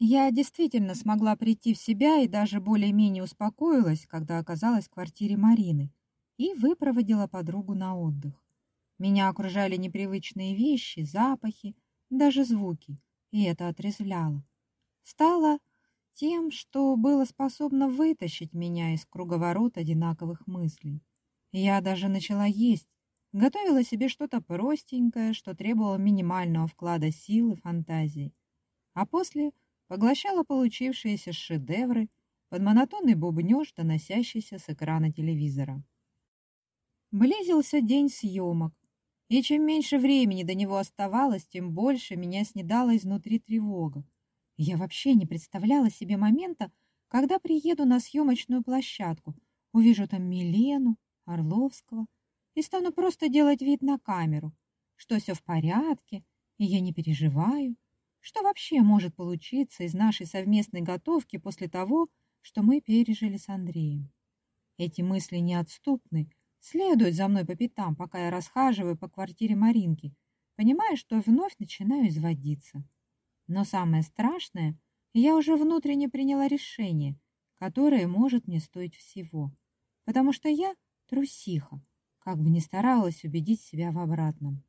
Я действительно смогла прийти в себя и даже более-менее успокоилась, когда оказалась в квартире Марины и выпроводила подругу на отдых. Меня окружали непривычные вещи, запахи, даже звуки, и это отрезвляло. Стало тем, что было способно вытащить меня из круговорота одинаковых мыслей. Я даже начала есть, готовила себе что-то простенькое, что требовало минимального вклада сил и фантазии. А после поглощала получившиеся шедевры под монотонный бубнёж, доносящийся с экрана телевизора. Близился день съемок, и чем меньше времени до него оставалось, тем больше меня снедала изнутри тревога. Я вообще не представляла себе момента, когда приеду на съемочную площадку, увижу там Милену, Орловского и стану просто делать вид на камеру, что все в порядке, и я не переживаю, что вообще может получиться из нашей совместной готовки после того, что мы пережили с Андреем. Эти мысли неотступны, следуют за мной по пятам, пока я расхаживаю по квартире Маринки, понимая, что вновь начинаю изводиться. Но самое страшное, я уже внутренне приняла решение, которое может мне стоить всего, потому что я трусиха, как бы ни старалась убедить себя в обратном.